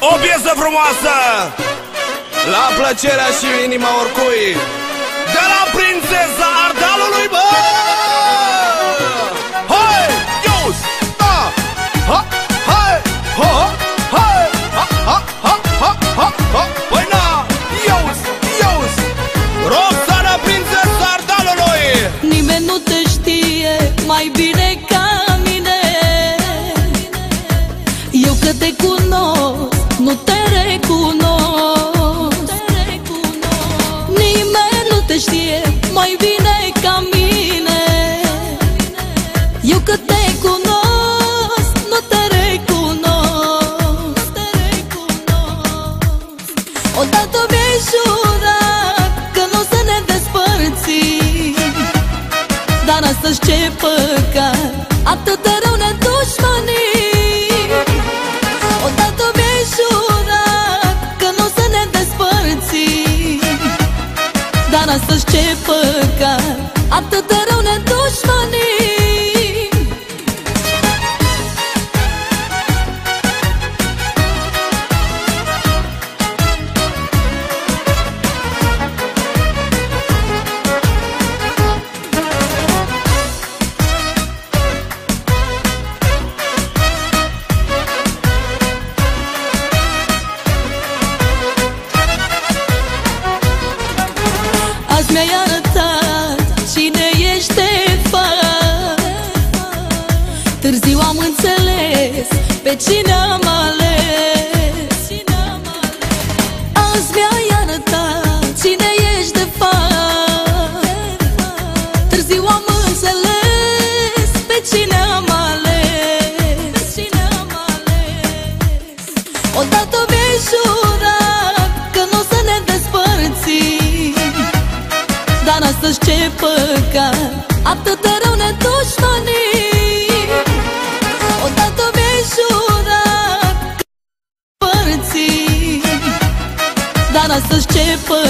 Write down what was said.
O piesă frumoasă La plăcerea și inima oricui De la prințesa Ardalului, bă! atât de rău Pe cine am ales? Azi mi-ai arătat Cine ești de fapt. Târziu am înțeles Pe cine am ales. Odată mi-ai jurat Că nu o să ne despărțim. Dar astăzi ce păcat Atât de să-și cepă